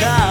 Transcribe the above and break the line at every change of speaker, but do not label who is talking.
time